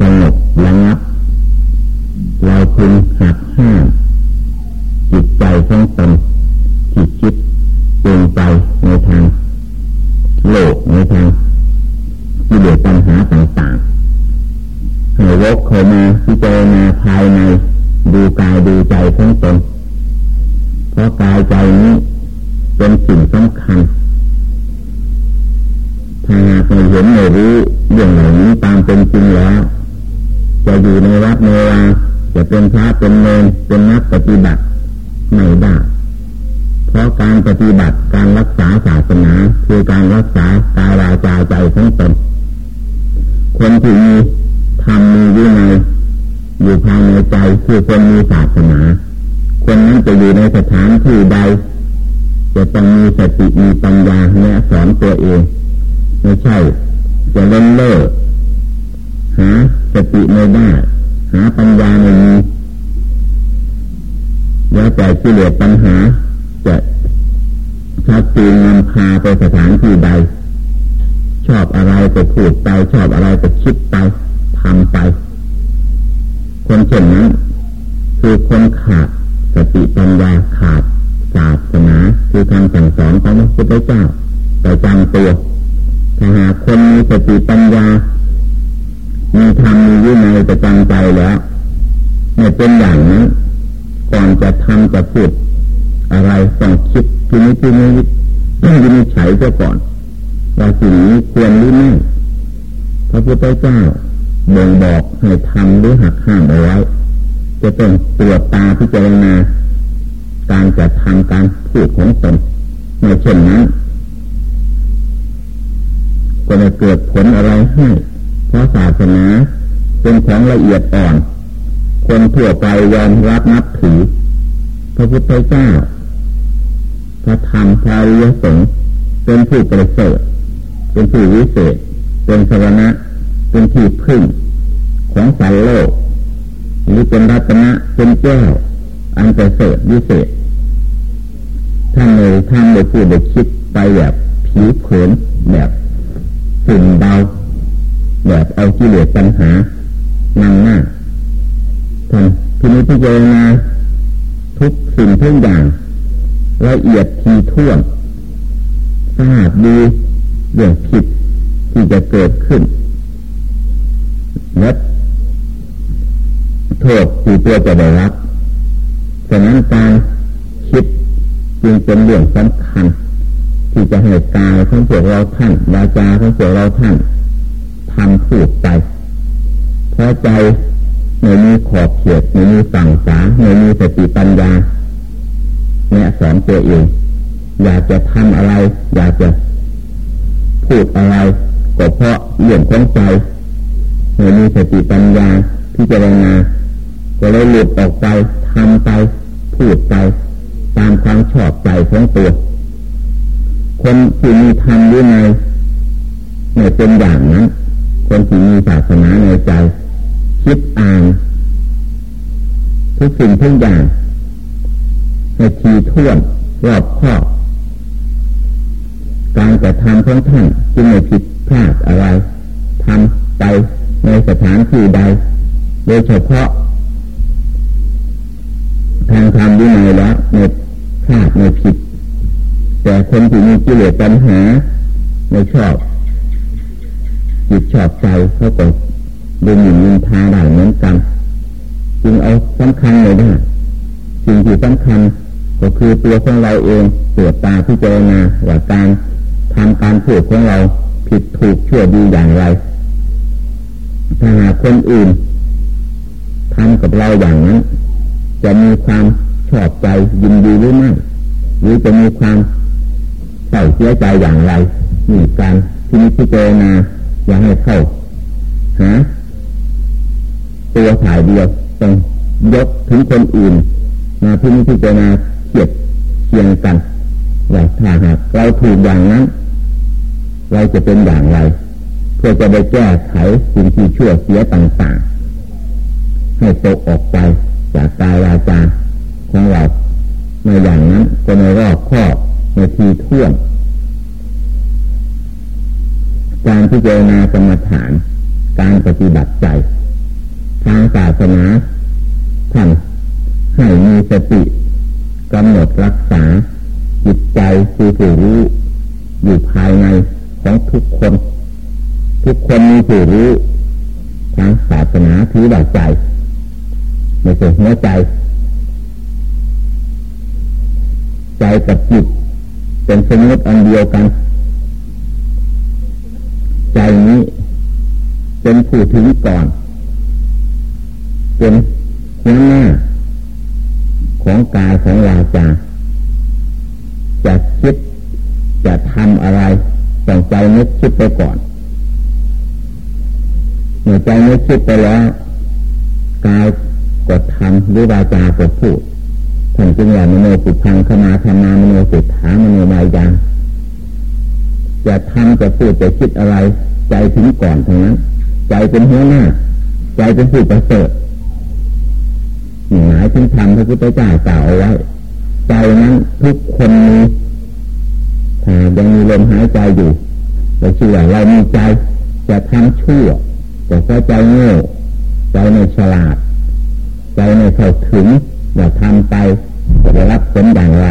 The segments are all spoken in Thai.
สงบระงับ คนมีศาสนา คนนั้นจะอยู่ในสถานที่ใด จะต้องมีสติมีปัญญาเนี่ยสอนตัวเอง ไม่ใช่ จะเล่นเล่อหาสติไม่ได้หาปัญญาไม่มีแล้วแต่ี่เลอปัญหา จะชักจูงนำพาไปสถานที่ใด ชอบอะไรก็พูดไปชอบอะไรก็คิดไปทำไปคนเช่นนั้น คือคนขาดสติปัญญาขาดศาสนาคือคำสั่งสอนของพระพุทธเจ้าประจำตัวถ้าหากคนมีสติปัญญา มีธรรมมีวินัยประจำใจแล้วไม่เป็นอย่างนั้นก่อนจะทำจะพูดอะไรต้องคิดทีนี้ทีนี้ต้องยินใช้เสียก่อนว่าสิ่งนี้ควรหรือไม่พระพุทธเจ้าบ่งบอกให้ทำหรือหักห้ามเอาไว้ จะต้องตรวจตาพิจารณาการจะทำการพูดของตนในเช่นนั้นก็จะเกิดผลอะไรให้เพราะศาสนาเป็นของละเอียดอ่อน คนทั่วไปยอมรับนับถือ พระพุทธเจ้า พระธรรมพระริยสงฆ์เป็นผู้ประเสริฐเป็นผู้วิเศษ เป็นสรณะ เป็นที่พึ่งของสารโลก หรือเป็นรัตนะเป็นแก้วอันประเสริฐวิเศษท่านเลยท่านเลยพูดเลยคิดไปแบบผิวเผินแบบสิ่งเบาแบบเอากิเลสปัญหานั่งหน้าท่านทีนี้พิจารณาทุกสิ่งทุกอย่างละเอียดทีท่วนทราบดีเรื่องผิดที่จะเกิดขึ้นและ โทษที่ตัวจะได้รับฉะนั้นการคิดจึงเป็นเรื่องสำคัญ ที่จะให้กายของพวกเราท่านวาจาของพวกเราท่านทำพูดไปเพราะใจไม่มีขอบเขตไม่มีสั่งสาไม่มีสติปัญญาเนี่ยสอนตัวเองอยากจะทำอะไร อยากจะพูดอะไรก็เพราะเรื่องของใจไม่มีสติปัญญาที่จะรณา ก็เลยหลุดออกไปทำไป พูดไป ตามความชอบใจของตัว คนที่มีธรรมด้วยในไม่เป็นอย่างนั้น คนที่มีศาสนาในใจ คิดอ่านทุกสิ่งทุกอย่างในทีท่วนรอบครอบการกระทำของท่านจึงไม่ผิดพลาดอะไรทำไปในสถานที่ใด โดยเฉพาะ ทางธรรมวินัยแล้วในพลาดในผิด แต่คนที่มีกิเลสปัญหาไม่ชอบจิตชอบใจเขาก็ดูหมิ่นนินทาได้เหมือนกัน จึงเอาสำคัญเลยนะสิ่งที่สำคัญก็คือตัวของเราเองตรวตาพิจารณาว่าการทำการพูดของเราผิดถูกชั่วดีอย่างไรถ้าหากคนอื่นทำกับเราอย่างนั้น จะมีความชอบใจยินดีหรือไม่หรือจะมีความเศร้าเสียใจอย่างไรนี่การที่นิพพานาอยากให้เข้าหาตัวถ่ายเดียวต้องยกถึงคนอื่นมาพิจิจารณาเทียบเคียงกันว่าถ้าหากเราถูกอย่างนั้น เราจะเป็นอย่างไร เพื่อจะได้แก้ไขสิ่งที่ชั่วเสียต่างๆ ให้ตกออกไป จากกายวาจาของเราในอย่างนั้นก็ในรอบข้อในทีท่วงการพิจารณากรรมฐาน การปฏิบัติใจ ทางศาสนาท่านให้มีสติกำหนดรักษา จิตใจคือผู้รู้อยู่ภายในของทุกคน ทุกคนมีผู้รู้ทางศาสนาถือว่าใจ ไม่ใช่หัวใจ ใจกับจิตเป็นสมมติอันเดียวกัน ใจนี้เป็นผู้ถึงก่อน เป็นหัวหน้าของกายของวาจาจะคิดจะทำอะไรต้องใจนึกคิดไปก่อนเมื่อใจนึกคิดไปแล้วกาย กดทำหรือวาจากดพูดท่านจึงว่ามโนปุพังขมาธรรมามโนสิทธามโนมายาจะทำจะพูดจะคิดอะไร ใจถึงก่อนทั้งนั้น ใจเป็นหัวหน้า ใจเป็นผู้ประเสริฐหมายถึงธรรมพระพุทธเจ้ากล่าวเอาไว้ใจนั้นทุกคนมีถ้ายังมีลมหายใจอยู่เราเชื่อเรามีใจจะทำชั่วแต่ก็ใจโง่ใจไม่ฉลาด ใจไม่เข้าถึงอย่าทำไปจะได้รับผลอย่างไร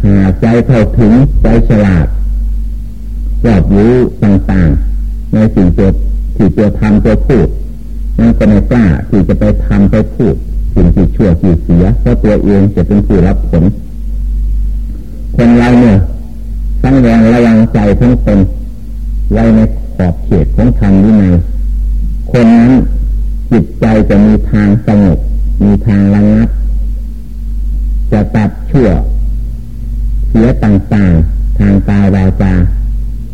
ถ้าใจเข้าถึงใจฉลาดรอบรู้ต่างๆ ในสิ่งตัวที่ตัวทำตัวพูดนั่นก็ไม่กล้าที่จะไปทำไปพูดสิ่งที่ชั่วที่เสียเพราะตัวเองจะเป็นผู้รับผล คนเราเนี่ยตั้งแรงระวังใจทั้งตนไว้ในขอบเขตของธรรมวินัยคนนั้น จิตใจจะมีทางสงบมีทางระงับ จะตัดชั่ว เสียต่างๆ ทางกายวาจา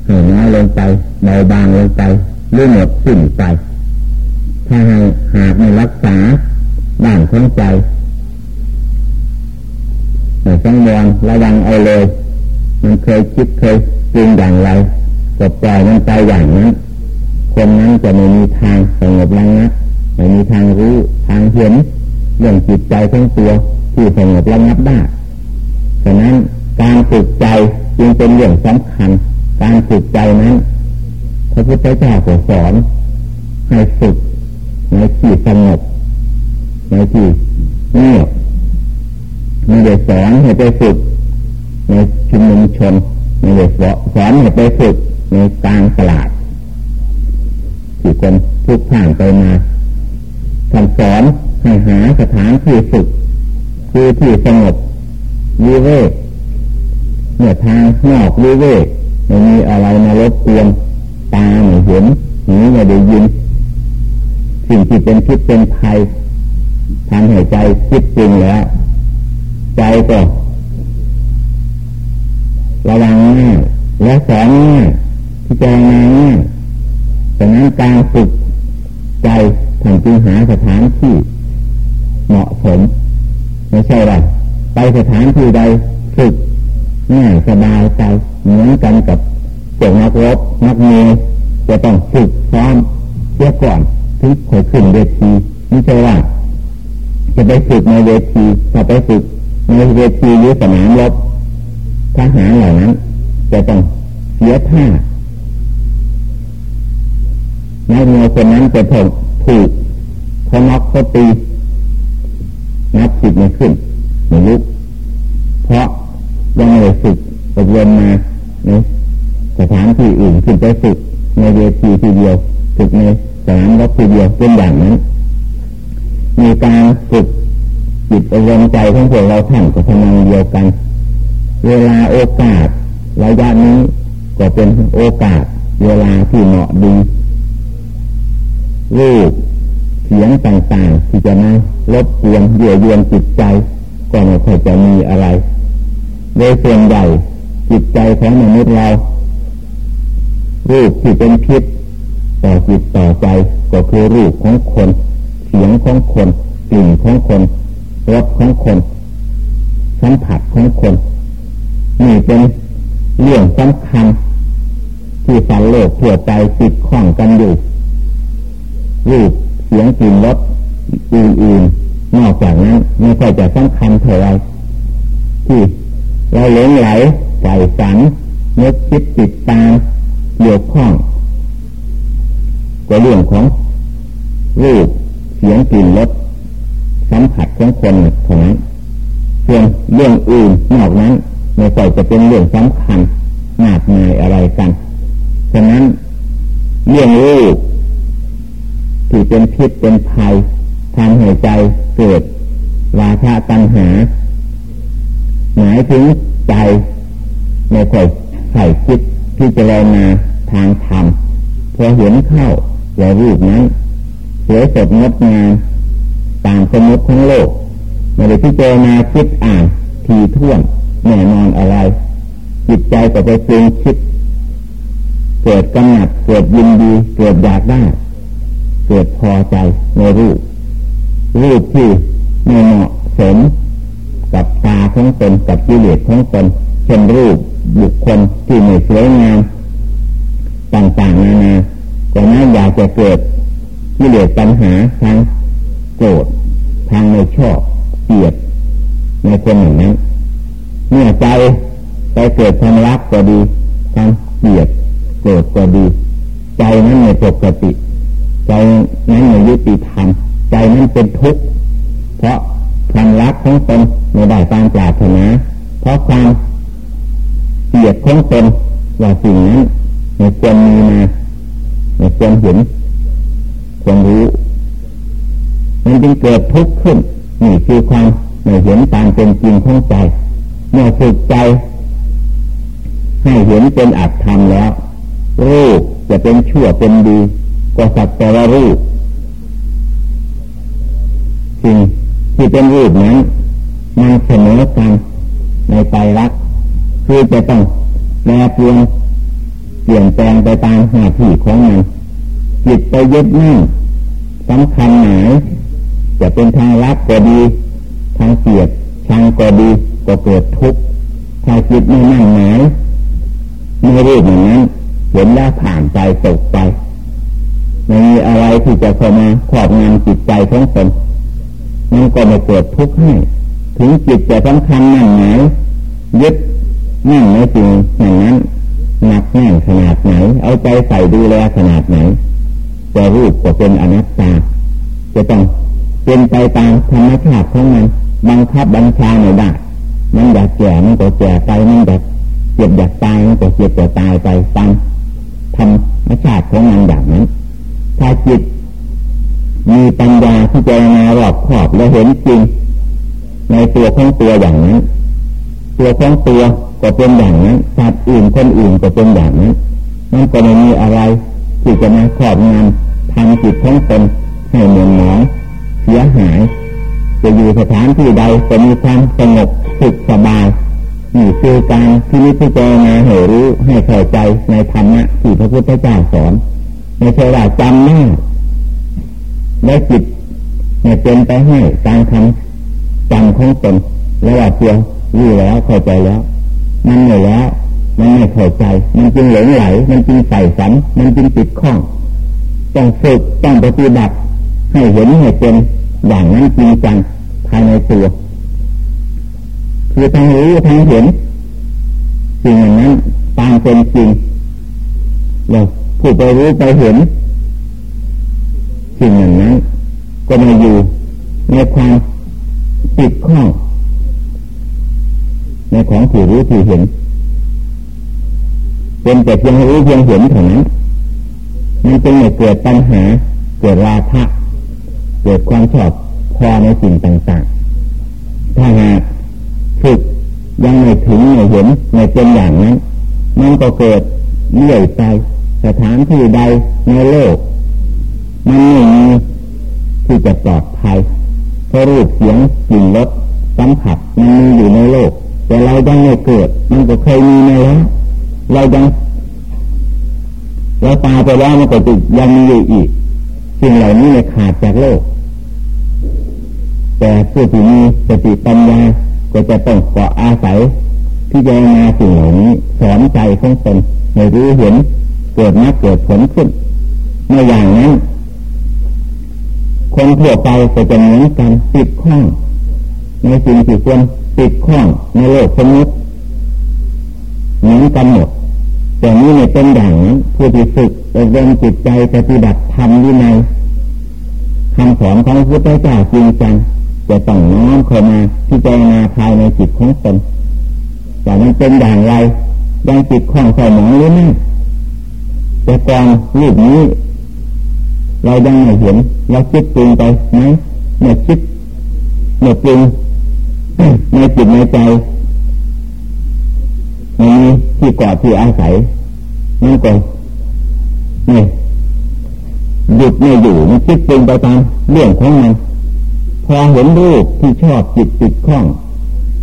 ให้น้อยลงไปเบาบางลงไปหรือหมดสิ้นไป ถ้าให้หากไม่รักษาด้านของใจในสังวรระวังเอาเลย มันเคยคิดเคยจริงอย่างไรก็ปล่อยมันไปอย่างนั้น คนนั้นจะไม่มีทางสงบระงับ ไม่มีทางรู้ทางเห็นเรื่องจิตใจทั้งตัวที่สงบระงับได้ฉะนั้นการฝึกใจจึงเป็นเรื่องสำคัญ การฝึกใจนั้นพระพุทธเจ้าสอนให้ฝึกในที่สงบในที่เงียบไม่ได้สอนให้ไปฝึกในชุมนุมชนไม่ได้สอนให้ไปฝึกในกลางตลาดที่คนทุกผ่านไปมา ท่านสอนให้หาสถานที่ฝึกคือที่สงบวิเวกเมื่อทางนอกวิเวกไม่มีอะไรมารบกวนตาไม่เห็นหูไม่ได้ยิน สิ่งที่เป็นพิษเป็นภัยทำให้ใจคิดจริงแล้ว ใจก็ระวังง่ายและสอนง่ายพิจารณาง่ายดังนั้นการฝึกใจ ท่านจึงหาสถานที่เหมาะสมไม่ใช่ว่าไปสถานที่ใดฝึกง่ายสบายใจเหมือนกันกับเจ้านักรบนักมวยจะต้องฝึกซ้อมเสียก่อนถึงคอยขึ้นเวทีไม่ใช่ว่าจะไปฝึกในเวทีพอไปฝึกในเวทีหรือสนามรบทหารเหล่านั้นจะต้องเสียท่าในมวยคนนั้นจะถูก ถูกเขาน็อกเขาตีนับสิบไม่ขึ้นไม่ลุก เพราะยังไม่ได้ฝึกอบรมมาในสถานที่อื่นขึ้นไปฝึกในเวทีทีเดียวฝึกในสนามรบทีเดียวเป็นอย่างนั้น มีการฝึกจิตอบรมใจของพวกเราท่านก็ทำงานเดียวกัน เวลาโอกาสระยะนี้ก็เป็นโอกาสเวลาที่เหมาะดี รูปเสียงต่างๆที่จะมาลบกวนเยื่อเยือนจิตใจ ก็ไม่ค่อยจะมีอะไรโดยส่วนใหญ่จิตใจของมนุษย์เรา รูปที่เป็นพิษต่อจิตต่อใจก็คือรูปของคน เสียงของคนกลิ่นของคนรสของคนสัมผัสของคนนี่เป็นเรื่องสำคัญที่สันโลกทั่วไปติดข้องกันอยู่ รูปเสียงกลิ่นรสอื่นๆนอกจากนั้นไม่ค่อยจะสำคัญเท่าไรที่เราหลงไหลใส่สันนึกคิดติดตามเกี่ยวข้องก็เรื่องของรูปเสียงกลิ่นรสสัมผัสของคนเท่านั้นส่วนเรื่องอื่นนอกนั้นไม่ใช่จะเป็นเรื่องสำคัญมากมายอะไรกันฉะนั้นเรื่องรูป ที่เป็นพิษเป็นภัยทำให้ใจเกิดราคะตัณหา หมายถึงใจไม่ค่อยใส่คิดที่จะเรนาทางธรรมพอเห็นเข้าว่ารูปนั้นสวยสดงดงามตามสมมติของโลกไม่ได้พิจารณาคิดอ่านทีท่วนแน่นอนอะไร จิตใจก็ไปปรุงคิด เกิดกำหนัดเกิดยินดี เกิดอยากได้ เกิดพอใจในรูป รูปที่ไม่เหมาะสมกับตาของตนกับกิเลสของตนเช่นรูปบุคคลที่ไม่สวยงามต่างๆนานาก็น่าอยากจะเกิดกิเลสปัญหาทางโกรธทางไม่ชอบเกลียดในคนอย่างนั้นเมื่อใจไปเกิดความรักก็ดีความเกลียดโกรธก็ดี ใจนั้นไม่ปกติ ใจนั้นไม่ยุติธรรมใจนั้นเป็นทุกข์เพราะความรักของตนไม่ได้ตามปรารถนาเพราะความเกลียดของตนว่าสิ่งนั้นไม่ควรมีมาไม่ควรเห็นควรรู้ มันจึงเกิดทุกข์ขึ้นนี่คือความไม่เห็นตามเป็นจริงของใจเมื่อฝึกใจ ให้เห็นเป็นอัตธรรมแล้วรูปจะเป็นชั่วเป็นดี ก็สักแต่ว่ารูปสิ่งที่เป็นรูปนั้นมันเสมอกันในใจรักคือจะต้องแปรเปลี่ยนเปลี่ยนแปลงไปตามหน้าที่ของมันจิตไปยึดมั่นสำคัญหมายจะเป็นทางรักก็ดี ทางเกียดชังก็ดีก็เกิดทุกข์ถ้าจิตไม่มั่นหมายไม่รู้อย่างนั้นเห็นแล้วผ่านใจตกไป ไม่มีอะไรที่จะเข้ามาครอบงำจิตใจของตนมันก็ไม่เกิดทุกข์ให้ ถึงจิตจะสำคัญมั่นไหมายยึดมั่นในสิ่งอย่างนั้นหนักแน่นขนาดไหน เอาใจใส่ดูแลขนาดไหนแต่รูปก็เป็นอนัตตา จะต้องเป็นไปตามธรรมชาติของมันบังคับบัญชาไม่ได้มันอยากแก่มันก็แก่ไปมันอยากเจ็บอยากตายมันก็เจ็บอยากตายไปตามธรรมชาติของมันอย่างนั้น จิต มีปัญญาที่เจะนารอบขอบและเห็นจริง ในตัวของตัวอย่างนั้น ตัวของตัวก็เป็นอย่างนั้นสัตว์อื่นคนอื่นก็เป็นอย่างนั้นมันก็ไม่มีอะไรที่จะมาครอบงำทำจิตของตนให้เหมือนหมองเสียหาย จะอยู่สถานที่ใดจะมีความสงบสุขสบายนี่คือการที่นิพพานาให้รู้ให้เข้าใจในธรรมะที่พระพุทธเจ้าสอน ไม่ใช่ว่าจำแน่และจิตเนี่ยเป็นไปให้การทำจำของตนแล้วว่าเพียงรู้แล้วเข้าใจแล้ว มันไม่แล้วมันไม่เข้าใจ มันจึงหลงไหล มันจึงใส่สันมันจึงติดข้องต้องฝึกต้องปฏิบัติให้เห็นให้เป็นอย่างนั้นจริงจังภายในตัวคือทางรู้ทางเห็นสิ่งอย่างนั้นตามเป็นจริงเรา ผู้ไปรู้ไปเห็นสิ่งอย่งนั้นก็มาอยู่ในความติดข้องในของที่รู้ที่เห็น เป็นแต่เพียงรู้เพียงเห็นเท่านั้นมันจึงไม่เกิดปัญหาเกิดราคะเกิดความชอบพอในสิ่งต่างๆ ถ้าหากฝึกยังไม่ถึงไม่เห็นไม่เป็นอย่างนั้นมันก็เกิดเลื่อยไป สถานที่ใดในโลก มันไม่มีที่จะปลอดภัยเพราะรูปเสียงกลิ่นรสสัมผัสมันมีอยู่ในโลก แต่เรายังไม่เกิด มันก็เคยมีในแล้วเรายังเราตายไปแล้วมันก็จะยังมีอยู่อีกสิ่งเหล่านี้ไม่ขาดจากโลก แต่ผู้ที่มีสติปัญญาก็จะต้องเกาะอาศัยที่จะมาสิ่งเหล่านี้สอนใจของตนให้รู้เห็น เกิดมาเกิดผลขึ้นในอย่างนั้นคนทั่วไปก็จะเหมือนกันติดข้อง ในสิ่งที่ควรติดข้องในโลกสมมติเหมือนกันหมดแต่นี้ไม่เป็นอย่างนั้นผู้ที่ฝึกอบรมจิตใจปฏิบัติธรรมวินัยคำสอนของพระพุทธเจ้าจริงจังจะต้องน้อมเข้ามาที่จนาภายในจิตของตนแต่มันเป็นอย่างไรยังจิตของใส่หมองหรือไม่ แต่กองรูปนี้ เรายังไม่เห็นเราคิดปรุงไปไหมเมื่อคิดเมื่อปรุงในจิตในใจมีที่เกาะที่อาศัยนั่นก็นี่หยุดไม่อยู่มันคิดปรุงไปตามเรื่องของมันพอเห็นรูปที่ชอบจิตติดข้อง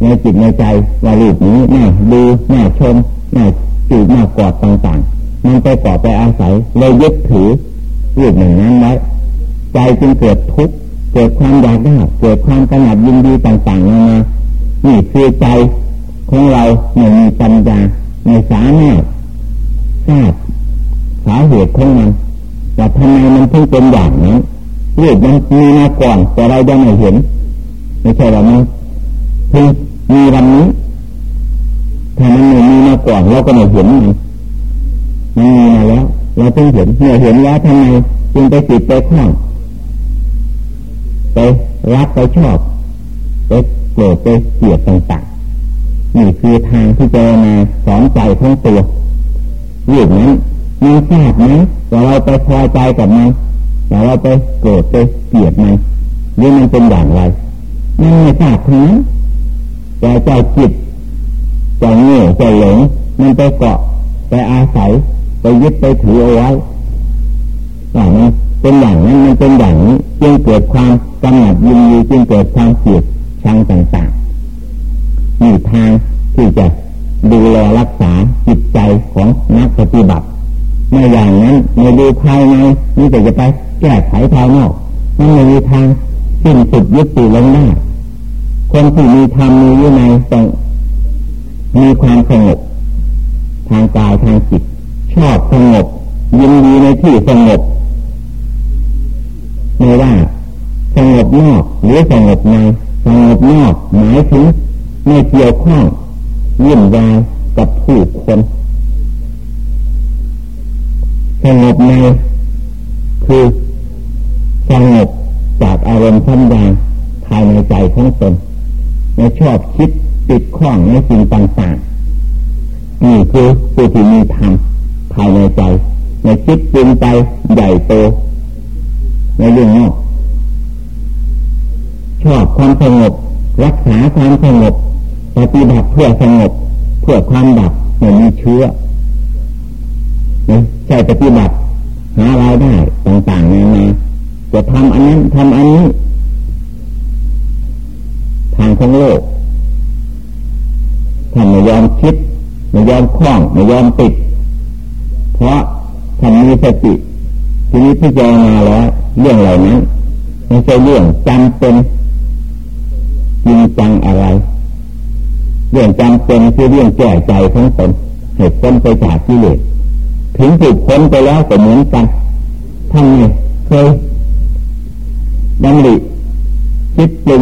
ในจิตในใจว่ารูปนี้น่าดูน่าชมน่าจูบน่ากอดต่างๆ มันไปกอไปอาศัยเลยยึดถือรูปหนึ่งนั้นไว้ใจจึงเกิดทุกข์เกิดความอยากได้เกิดความกระหนัดยินดีต่างๆนานานี่คือใจของเราไม่มีปัญญาไม่สามารถทราบสาเหตุของมันแต่ทำไมมันถึงเป็นอย่างนั้นรูปมันมีมาก่อนแต่เรายังไม่เห็นไม่ใช่หรอมันเพิ่งมีวันนี้ถ้ามันไม่มีมาก่อนเราก็ไม่เห็นมัน มันมีมาแล้ว เราเพิ่งเห็นเมื่อเห็นแล้วทำไมจึงไปติดไปคล้องไปรักไปชอบไปโกรธไปเกลียดต่างๆนี่คือทางที่เจะมาสอนใจทั้งตัวเรื่องนั้นมีทราบไหมแต่เราไปพอใจกับมันแต่เราไปโกรธไปเกลียดมันหรือมันเป็นอย่างไรมันไม่ทราบทั้งนั้นแต่ใจจิตใจเงี้ยใจหลงมันไปเกาะไปอาศัย ไปยึดไปถือเอาไว้แต่มันเป็นอย่างนั้นมันเป็นอย่างนี้จึงเกิดความกำหนัดยินดีจึงเกิดความเกลียดชังต่างๆมีทางที่จะดูแลรักษาจิตใจของนักปฏิบัติไม่อย่างนั้นไม่ดูภายในนี่แต่จะไปแก้ไขภายนอกมันไม่มีทางสิ้นสุดยุติลงได้คนที่มีธรรมมีวินัยต้องมีความสงบทางกายทางจิต ชอบสงบยินดีในที่สงบไม่ว่าสงบนอกหรือสงบในสงบนอกหมายถึงไม่เกี่ยวข้องยิ่งยายกับผู้คนสงบในคือสงบจากอารมณ์ทัญญาภายในใจของตนไม่ชอบคิดติดข้องในสิ่งต่างๆนี่คือผู้ที่มีธรรม ภายในใจไม่คิดปรุงไปใหญ่โตในเรื่องนอกชอบความสงบรักษาความสงบปฏิบัติเพื่อสงบเพื่อความดับเหมือนมีเชื้อใช่ปฏิบัติหารายได้ต่างๆนานาจะทำอันนั้นทำอันนี้ ทางของโลกท่านไม่ยอมคิดไม่ยอมคล้องไม่ยอมติด เพราะท่านมีสติทีนี้พิจารณาแล้วเรื่องเหล่านั้นไม่ใช่เรื่องจำเป็นจริงจังอะไร เรื่องจำเป็นคือเรื่องแก้ใจของตนเหตุผลไปจากที่เลสถึงถูกพ้นไปแล้วก็เหมือนกันท่านนี่เคยดำริคิดปรุง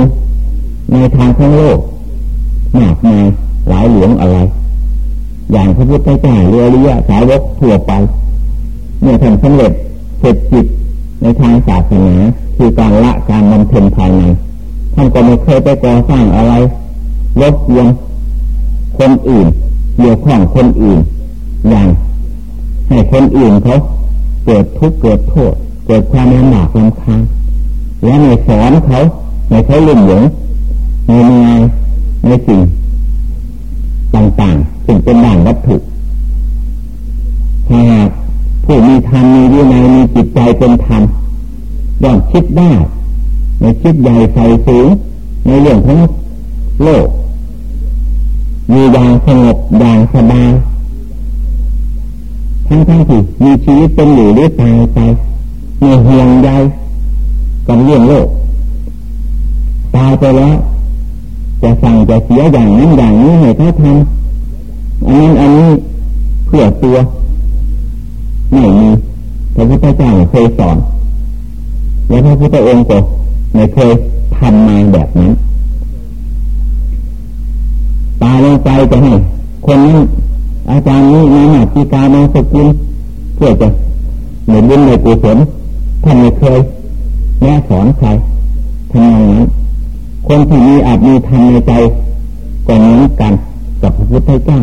ในทางของโลกมากมายหลายหลวงอะไร อย่างพระพุทธเจ้าเรือริยะสาวกทั่วไป เมื่อท่านสำเร็จเสร็จจิตในทางศาสนาคือการละการบำเพ็ญภายในท่านก็ไม่เคยไปก่อสร้างอะไรลบเลียนคนอื่นเกี่ยวข้องคนอื่น อย่างให้คนอื่นเขาเกิดทุกข์เกิดโทษ เกิดความลำบากลำคาญและในสอนเขาในเขาลุ่มหลงในงานในสิ่งต่างๆสิ่ง เป็นด่างวัตถุถ้าผู้มีธรรมมีวินัยมีจิตใจเป็นธรรมย่อมคิดได้ในคิดใหญ่ใส่สูงในเรื่องของโลก มีอย่างสงบอย่างสบายททั้งทั้งที่มีชีวิตเป็นอยู่หรือตายไปมีห่วงใยกับเรื่องโลกตายไปแล้วจะสั่งจะเสียอย่างนั้นอย่างนี้ให้เขาทำ อันนั้นอันนี้เพื่อตัวไม่มีพระพุทธเจ้าเคยสอน และพระพุทธองค์ก็ไม่เคยทำมาแบบนั้นตายลงไปจะให้คนนั้นอาจารย์นี้มาหนักทีการมาสกุลเพื่อจะเหมือนบุญในกุศลท่านไม่เคยแนะสอนใครทำอย่างนั้นคนที่มีอาจมีธรรมในใจก็เหมือนกันกับพระพุทธเจ้า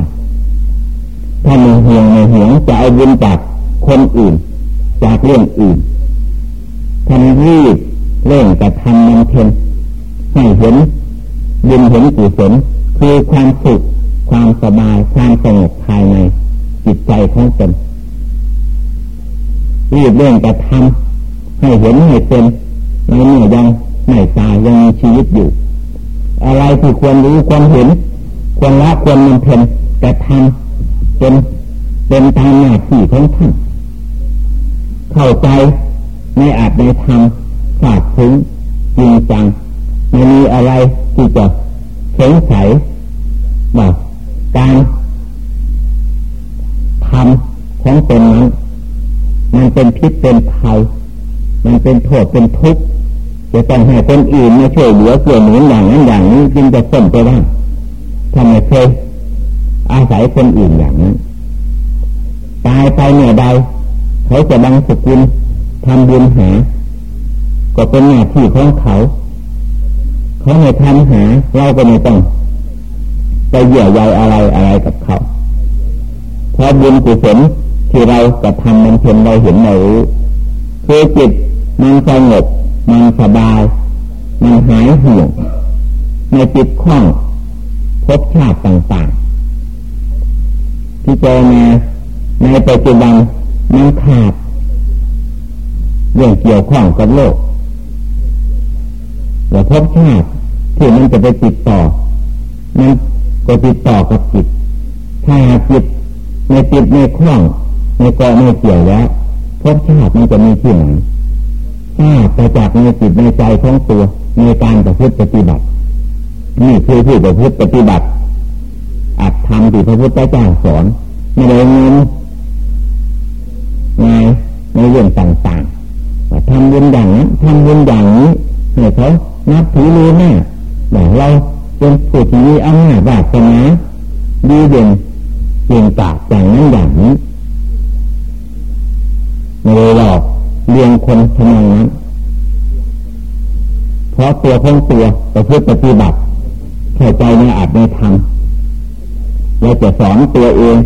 ถ้ามีห่วงในห่วงจะเอาบุญจากคนอื่น จากเรื่องอื่นทำรีบเร่งกระทำมันเพ็ญให้เห็นบุญเห็นกุศลคือความสุขความสบายความสงบภายในจิตใจของตนรีบเร่งกระทำให้เห็นให้เป็นในเมื่อยังไม่ตายยังมีชีวิตอยู่ อะไรที่ควรรู้ควรเห็น ควรละควรมันเพ็ญกระทำ เป็นเป็นตามหน้าที่ของท่านเข้าใจในอาจในธรรมฝาดถึงจริงจังไม่มีอะไรที่จะสงสัยว่าการทำของตนนั้นมันเป็นพิษเป็นภัยมันเป็นโทษเป็นทุกข์จะต้องให้คนอื่นมาช่วยเหลือเกลื่อนหนุนอย่างนั้นอย่างนี้จึงจะส้มไปได้ทำไมเคย อาศัยคนอื่นอย่างนั้นตายไปเมื่อยใดเขาจะบังสกุลทำบุญหา ก็เป็นหน้าที่ของเขา เขาไม่ทำหา เราก็ไม่ต้องไปเหยียใยอะไรอะไรกับเขาเพราะบุญกุศลที่เรากระทำมันเพียงเราเห็นเรารู้คือจิตมันสงบมันสบาย มันหายห่วงในจิตคล่องพบชาติต่าง ๆที่เจอมาในปัจจุบันมันขาดเรื่องเกี่ยวข้องกับโลกว่าพบชาติที่มันจะไปติดต่อมันก็ติดต่อกับจิตถ้าจิตในติดในคล้องในกอไม่เกี่ยวแล้วพบชาติมันจะมีที่ไหนทราบไปจากในจิตในใจของตัวในการประพฤติปฏิบัตินี่คือที่ประพฤติปฏิบัติ อัดทำที่พระพุทธเจ้าสอนไม่ได้เงินในในเรื่องต่างๆทำบุญอย่างนั้นทำบุญอย่างนี้ให้เขานับถือรู้แน่แต่เราเป็นผู้ที่มีอำนาจวาสนาดีเด่นเก่งกาจอย่างนั้นอย่างนี้ไม่ได้หลอกเลี้ยงคนทำนองนั้นเพราะตัวของตัวประพฤติปฏิบัติแค่ใจในอาจในธรรม เราจะสอนตัวเอง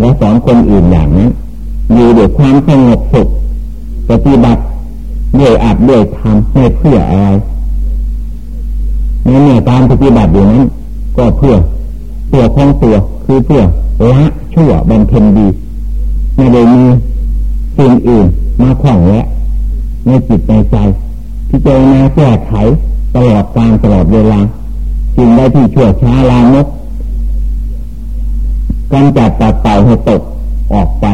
และสอนคนอื่นอย่างนั้นอยู่ด้วยความสงบสุขปฏิบัติด้วยอาจด้วยธรรมไม่เพื่ออะไรในเมื่อการปฏิบัติอยู่นั้น ก็เพื่อตัวของตัวคือเพื่อละชั่วบำเพ็ญดีไม่ได้มีสิ่งอื่นมาขวางแวะในจิตในใจที่เจอมาแก้ไขตลอดการตลอดเวลาสิ่งใดที่ชั่วช้าลามก กำจัดตัดเต่าให้ตกออกไป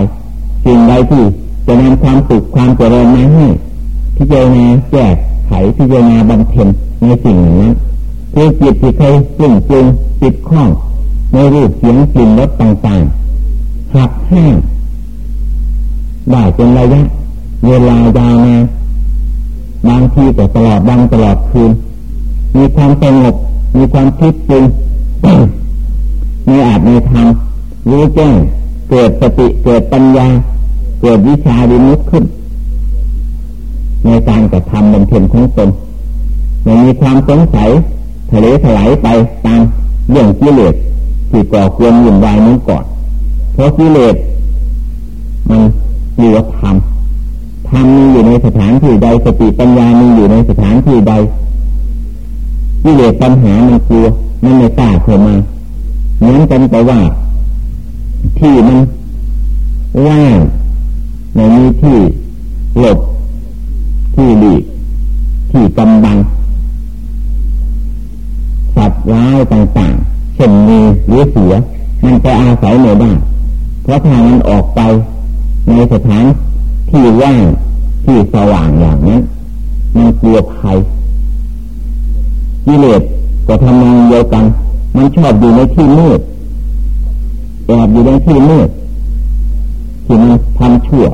สิ่งใดที่จะนำความสุขความเจริญมาให้พิจารณาแก้ไขพิจารณาบำเพ็ญในสิ่งนั้นคือจิตที่เคยจุ่งจุงติดข้องในรูปเสียงกลิ่นรสต่างๆหักแห้งได้เป็นระยะเวลายาวนานบางทีก็ตลอดวันตลอดคืน มีความสงบมีความคิดจริงมีอาจในธร รมรู้แจ้งเกิดสติเกิดปัญญา เกิดวิชาดิมุขขึ้น ในการกระทำบำเพ็ญของตนไม่มีความสงสัยทะเลถลายไปตามเรื่องกิเลสที่ก่อควรยุ่นวายนั้นก่อน เพราะกิเลสมันมีว่าธรรมธรรมมีอยู่ในสถานที่ใดสติปัญญามีอยู่ในสถานที่ใดกิเลสปัญหามันกลัวมันไม่กล้าเข้ามาเหมือนกันแต่ว่า ที่มันว่างไม่มีที่หลบที่หลีกที่กำบังสัตว์ร้ายต่างๆเช่นมีหรือเสือมันไปอาศัยในบ้านเพราะถ้ามันออกไปในสถานที่ว่างที่สว่างอย่างนั้นมันกลัวภัยกิเลสก็ทำงานเดียวกัน มันชอบอยู่ในที่มืด แอบอยู่ในที่มืดที่มันทำชั่ว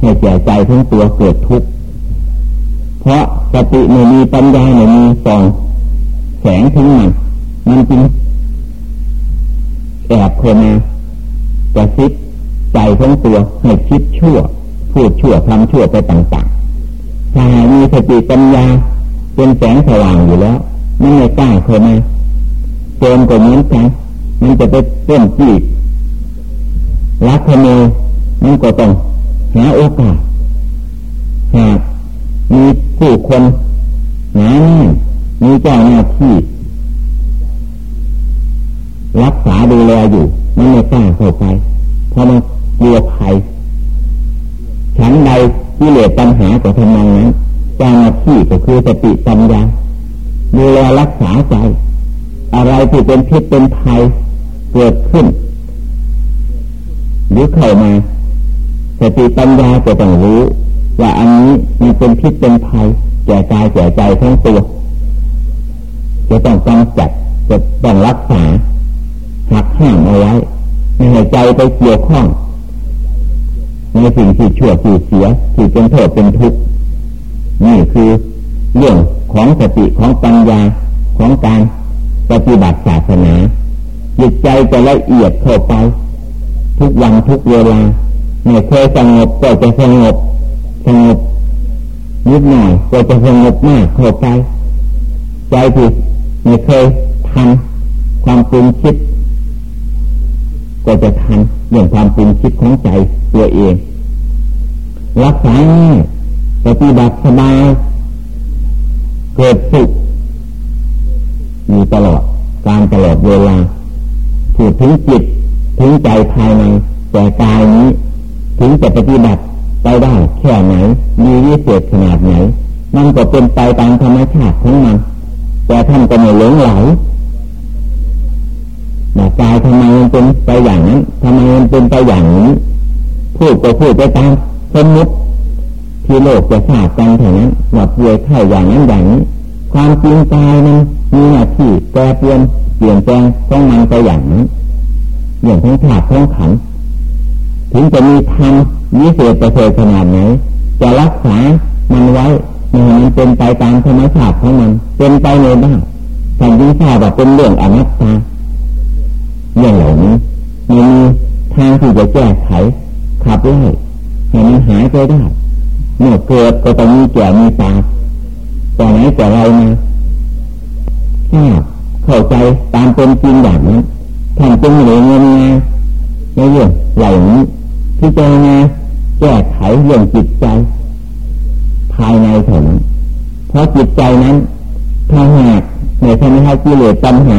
ให้แก่ใจทั้งตัวเกิดทุกข์เพราะสติไม่มีปัญญาไม่มีส่องแสงถึงมันมันจึงแอบเข้ามาจะคิดใจทั้งตัวให้คิดชั่ว พูดชั่วทำชั่วไปต่างๆถ้ามีสติปัญญาเป็นแสงสว่างอยู่แล้วมันไม่กล้าเข้ามาโจมก็เหมือนกันมันจะไปเต้นจีบ รักขโมยมันก็ต้องหาโอกาสหากมีผู้คนหนาแน่นมีเจ้าหน้าที่ รักษาดูแลอยู่มันไม่กล้าเข้าไปเพราะมันกลัวภัยฉันใดที่เหลือปัญหาก็ทำนองนั้นเจ้าหน้าที่ก็คือสติปัญญาดูแลรักษาใจ อะไรที่เป็นพิษเป็นภัยเกิดขึ้น หรือเข้ามาสติปัญญาจะต้องรู้ ว่าอันนี้มันเป็นพิษเป็นภัยแก่กายแก่ใจทั้งตัวจะต้องกำจัดจะต้องรักษาหักห้ามเอาไว้ไม่ให้ใจไปเกี่ยวข้องในสิ่งที่ชั่วที่เสียที่เป็นโทษเป็นทุกข์นี่คือเรื่องของสติของปัญญาของการปฏิบัติศาสนาจิตใจจะละเอียดเข้าไป ทุกวันทุกเวลาไม่เคยสงบก็จะสงบสงบนิดหน่อยก็จะสงบมากเข้าไปใจที่ไม่เคยทำความปรุงคิด ก็จะทันเรื่องความปรุงคิดของใจตัวเอง รักษาง่ายปฏิบัติสบายเกิดสุขมีตลอดการตลอดเวลาถูกถึงจิต ถึงใจภายในแต่กายนี้ ถึงจะปฏิบัติไปได้แค่ไหน มีวิเศษขนาดไหน มันก็เป็นไปตามธรรมชาติของมัน แต่ท่านก็ไม่หลงไหลแต่กายทำไมมันเป็นไปอย่างนั้นทำไมมันเป็นไปอย่างนี้พูดก็พูดไปตามสมมติที่โลกจะทราบกันเท่านั้นว่าป่วยไข้อย่างนั้นอย่างนี้ ความจริงกายมันมีหน้าที่แปรเปลี่ยนเปลี่ยนแปลงต้องมันไปอย่างนั้น อย่างทั้งขาดทั้งขันถึงจะมีธรรมวิเศษประเสริฐขนาดไหนจะรักษามันไว้ไม่ให้มันเป็นไปตามธรรมชาติของมัน เป็นไปในบ้างแต่ยิ่งทราบว่าเป็นเรื่องอนัตตาอย่างเหล่านี้ไม่มีทางที่จะแก้ไขขับไล่ให้มันหายไปได้เมื่อเกิดก็ต้องมีแก่มีตายแต่ไหนแต่ไรมาทราบเข้าใจตามเป็นจริงอย่างนั้น ท่านจึงเลือเงินงานในเรื่องเหล่านี้ที่จะมาแก้ไขเรื่องจิตใจ ภายในเท่านั้นเพราะจิตใจนั้นถ้าหากในทำให้กิเลสปัญหา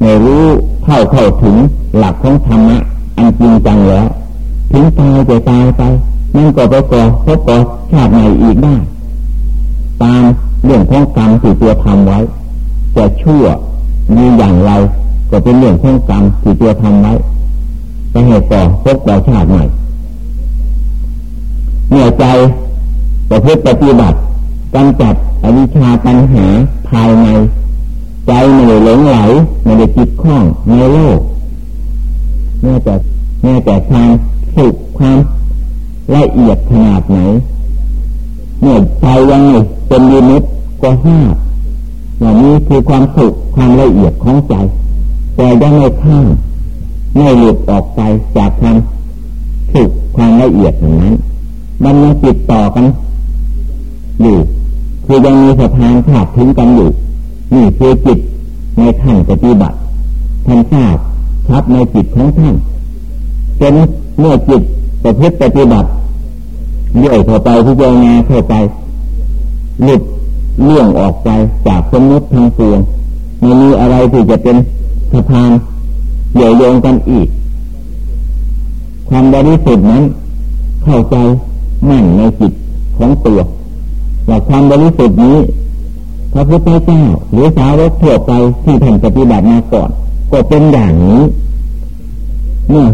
ในรู้เท่าเข้าถึงหลักของธรรมะอันจริงจังแล้วถึงตายจะตายไปนั่นก็ไปก่อพบก่อชาติใหม่อีกได้ตามเรื่องของกรรมที่ตัวทำไว้ จะชั่วมีอย่างไร ก็เป็นเรื่องของกรรมที่ตัวทำไว้ไปเหตุก่อพบก่อชาติใหม่เหนื่อยใจประพฤติปฏิบัติกำจัดอวิชชาปัญหาภายใน ใจไม่ได้หลงไหลไม่ได้จิตข้องในโลกแม้แต่แม้แต่ทางสุขความละเอียดขนาดไหนเมื่อใจยังไงเป็นลิมิตก็ห้าอย่างนี้คือความสุขความละเอียดของใจ แต่ยังไม่ข้ามไม่หลุดออกไปจากความสุขความละเอียดอย่างนั้น มันยังติดต่อกันอยู่คือยังมีสะพานขาดถึงกันอยู่นี่คือจิตในขั้นปฏิบัติท่านทราบชัดในจิตของท่านเป็นเมื่อจิตประพฤติปฏิบัติเลื่อยเข้าไปพิจารณาเข้าไปหลุดเลี่ยงออกไปจากสมมติทางปวงไม่มีอะไรที่จะเป็น สะพานเกี่ยวโยงกันอีก ความบริสุทธิ์นั้น เข้าใจมั่นในจิตของตัวว่าความบริสุทธิ์นี้พระพุทธเจ้าหรือสาวกทั่วไปที่ท่านปฏิบัติมาก่อน ก็เป็นอย่างนี้เมื่อ